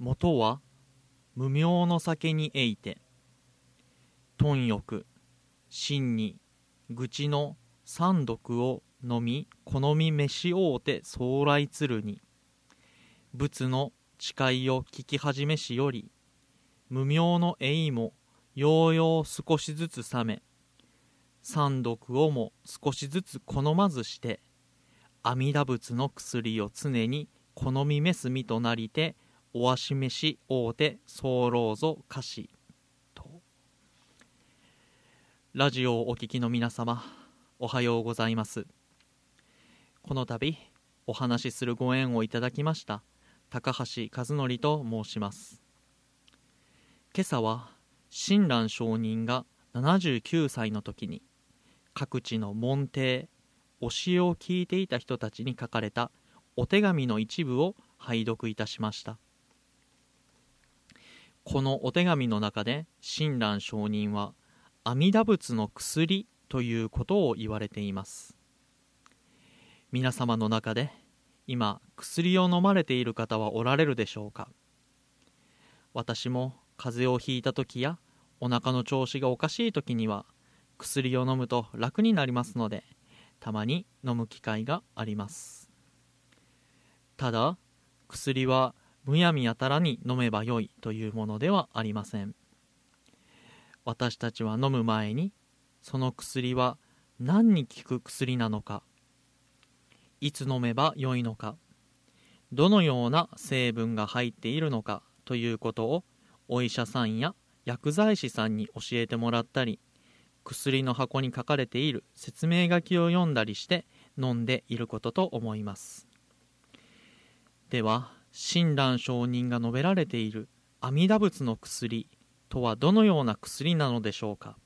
元は無名の酒にえいて貪欲真に愚痴の三毒を飲み好み飯おうて将来つるに仏の誓いを聞き始めしより無名の栄もようよう少しずつ冷め三毒をも少しずつ好まずして阿弥陀仏の薬を常に好みめすみとなりておわしめし大手候ぞ歌詞と。ラジオをお聞きの皆様おはようございます。この度お話しするご縁をいただきました高橋和則と申します。今朝は親鸞上人が79歳の時に各地の門弟教えを聞いていた人たちに書かれたお手紙の一部を拝読いたしました。このお手紙の中で親鸞上人は阿弥陀仏の薬ということを言われています。皆様の中で今薬を飲まれている方はおられるでしょうか。私も風邪をひいた時やお腹の調子がおかしい時には薬を飲むと楽になりますのでたまに飲む機会があります。ただ薬はむやみやたらに飲めばよいというものではありません。私たちは飲む前にその薬は何に効く薬なのかいつ飲めばよいのかどのような成分が入っているのかということをお医者さんや薬剤師さんに教えてもらったり薬の箱に書かれている説明書きを読んだりして飲んでいることと思います。では親鸞上人が述べられている阿弥陀仏の薬とはどのような薬なのでしょうか。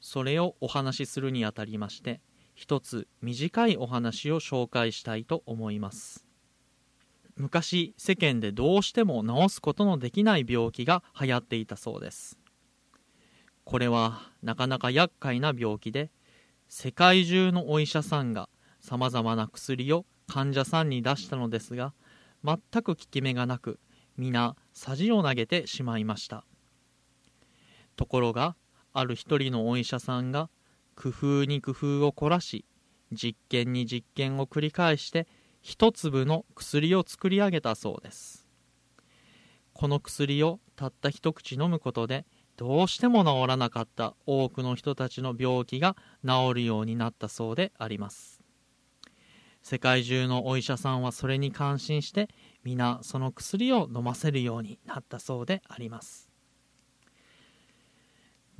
それをお話しするにあたりまして一つ短いお話を紹介したいと思います。昔世間でどうしても治すことのできない病気が流行っていたそうです。これはなかなか厄介な病気で世界中のお医者さんがさまざまな薬を患者さんに出したのですが全く効き目がなく皆さじを投げてしまいました。ところがある一人のお医者さんが工夫に工夫を凝らし実験に実験を繰り返して一粒の薬を作り上げたそうです。この薬をたった一口飲むことでどうしても治らなかった多くの人たちの病気が治るようになったそうであります。世界中のお医者さんはそれに感心して皆その薬を飲ませるようになったそうであります。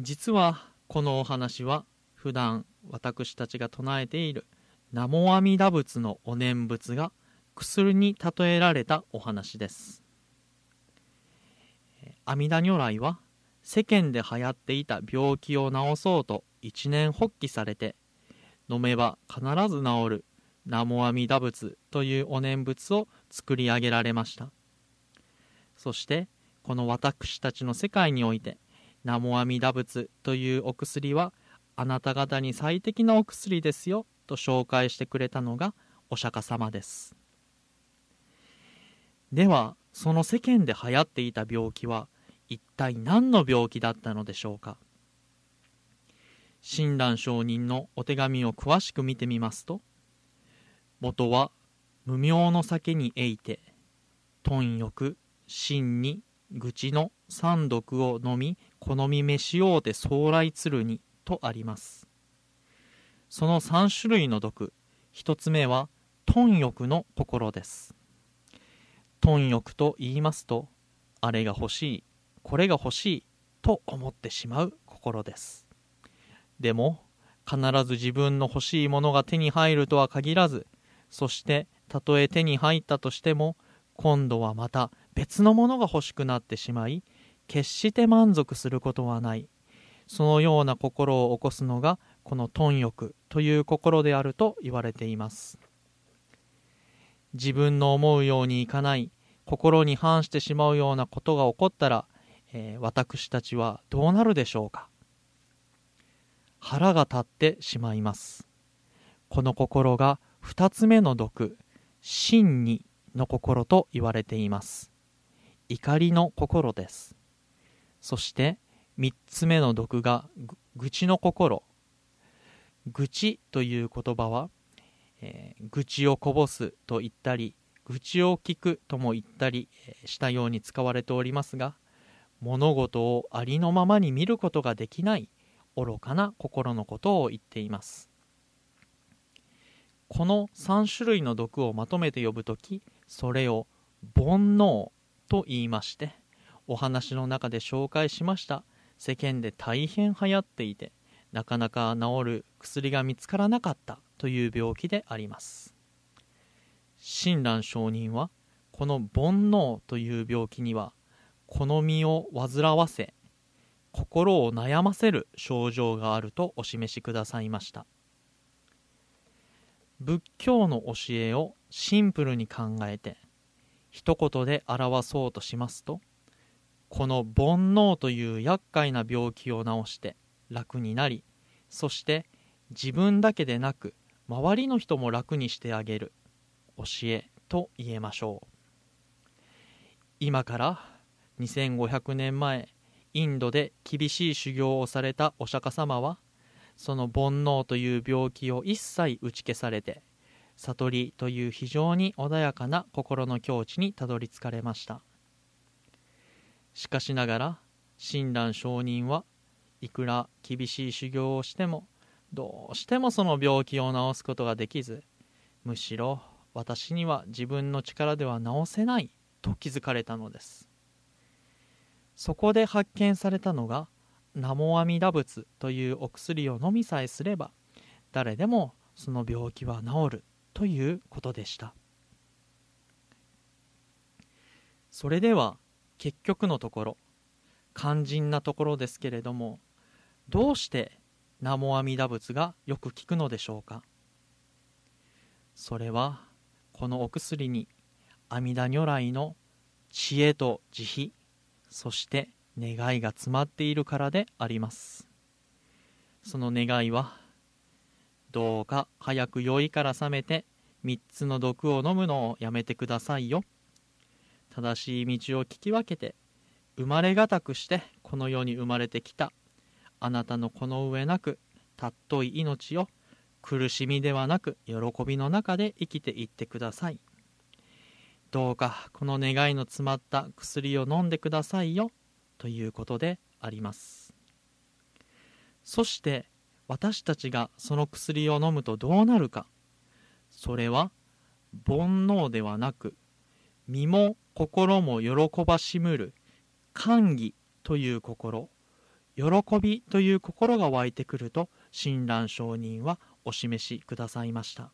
実はこのお話は普段私たちが唱えている南無阿弥陀仏のお念仏が薬に例えられたお話です。阿弥陀如来は世間で流行っていた病気を治そうと一年発起されて飲めば必ず治る南無阿弥陀仏というお念仏を作り上げられました。そしてこの私たちの世界において南無阿弥陀仏というお薬はあなた方に最適なお薬ですよと紹介してくれたのがお釈迦様です。ではその世間で流行っていた病気は一体何の病気だったのでしょうか？親鸞上人のお手紙を詳しく見てみますと元は無名の酒にえいて貪欲真に愚痴の三毒を飲み好み飯ようて将来つるにとあります。その3種類の毒1つ目は貪欲の心です。貪欲と言いますとあれが欲しいこれが欲しいと思ってしまう心です。でも必ず自分の欲しいものが手に入るとは限らずそしてたとえ手に入ったとしても今度はまた別のものが欲しくなってしまい決して満足することはない。そのような心を起こすのがこの貪欲という心であると言われています。自分の思うようにいかない心に反してしまうようなことが起こったら、えー、私たちはどうなるでしょうか。腹が立ってしまいます。この心が2つ目の毒真にの心と言われています。怒りの心です。そして3つ目の毒が愚痴の心。愚痴という言葉は、えー、愚痴をこぼすと言ったり愚痴を聞くとも言ったりしたように使われておりますが物事をありのままに見ることができない愚かな心のことを言っています。この3種類の毒をまとめて呼ぶときそれを煩悩と言いましてお話の中で紹介しました。世間で大変流行っていてなかなか治る薬が見つからなかったという病気であります。親鸞上人はこの煩悩という病気には好みを煩わせ心を悩ませる症状があるとお示しくださいました。仏教の教えをシンプルに考えて一言で表そうとしますとこの煩悩という厄介な病気を治して楽になりそして自分だけでなく周りの人も楽にしてあげる教えと言えましょう。今から2500年前インドで厳しい修行をされたお釈迦様はその煩悩という病気を一切打ち消されて悟りという非常に穏やかな心の境地にたどり着かれました。しかしながら親鸞上人はいくら厳しい修行をしてもどうしてもその病気を治すことができずむしろ私には自分の力では治せないと気づかれたのです。そこで発見されたのがナモアミダ仏というお薬を飲みさえすれば誰でもその病気は治るということでした。それでは結局のところ肝心なところですけれどもどうして南無阿弥陀仏がよく効くのでしょうか。それはこのお薬に阿弥陀如来の知恵と慈悲そして願いが詰まっているからであります。その願いはどうか早く酔いから覚めて3つの毒を飲むのをやめてくださいよ。正しい道を聞き分けて生まれがたくしてこの世に生まれてきた。あなたのこの上なく尊い命を苦しみではなく喜びの中で生きていってください。どうかこの願いの詰まった薬を飲んでくださいよ。ということであります。そして私たちがその薬を飲むとどうなるか。それは煩悩ではなく身も心も喜ばしむる歓喜という心喜びという心が湧いてくると親鸞上人はお示しくださいました。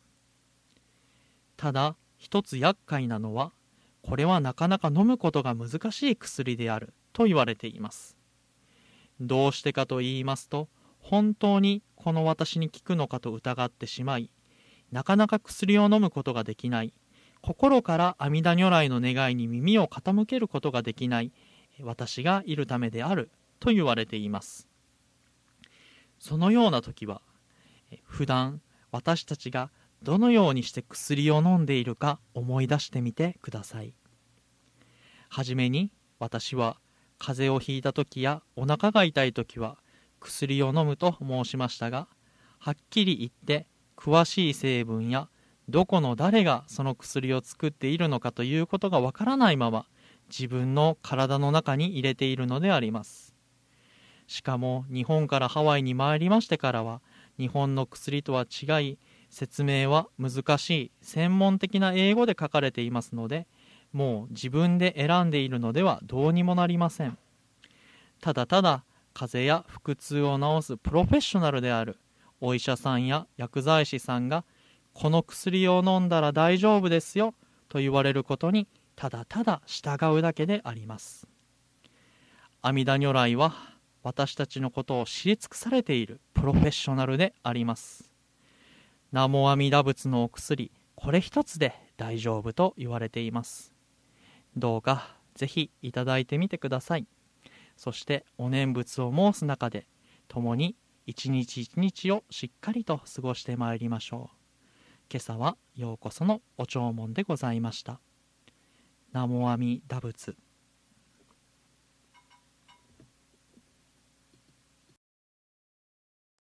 ただ一つ厄介なのはこれはなかなか飲むことが難しい薬である。と言われています。どうしてかと言いますと本当にこの私に効くのかと疑ってしまいなかなか薬を飲むことができない心から阿弥陀如来の願いに耳を傾けることができない私がいるためであると言われています。そのような時は普段私たちがどのようにして薬を飲んでいるか思い出してみてください。はじめに私は風邪をひいた時やお腹が痛い時は薬を飲むと申しましたがはっきり言って詳しい成分やどこの誰がその薬を作っているのかということがわからないまま自分の体の中に入れているのであります。しかも日本からハワイに参りましてからは日本の薬とは違い説明は難しい専門的な英語で書かれていますのでもう自分で選んでいるのではどうにもなりません。ただただ風邪や腹痛を治すプロフェッショナルであるお医者さんや薬剤師さんがこの薬を飲んだら大丈夫ですよと言われることにただただ従うだけであります。阿弥陀如来は私たちのことを知り尽くされているプロフェッショナルであります。南無阿弥陀仏のお薬これ一つで大丈夫と言われています。どうかぜひいただいてみてください。そしてお念仏を申す中で共に一日一日をしっかりと過ごしてまいりましょう。今朝はようこそのお弔問でございました。南無阿弥陀仏。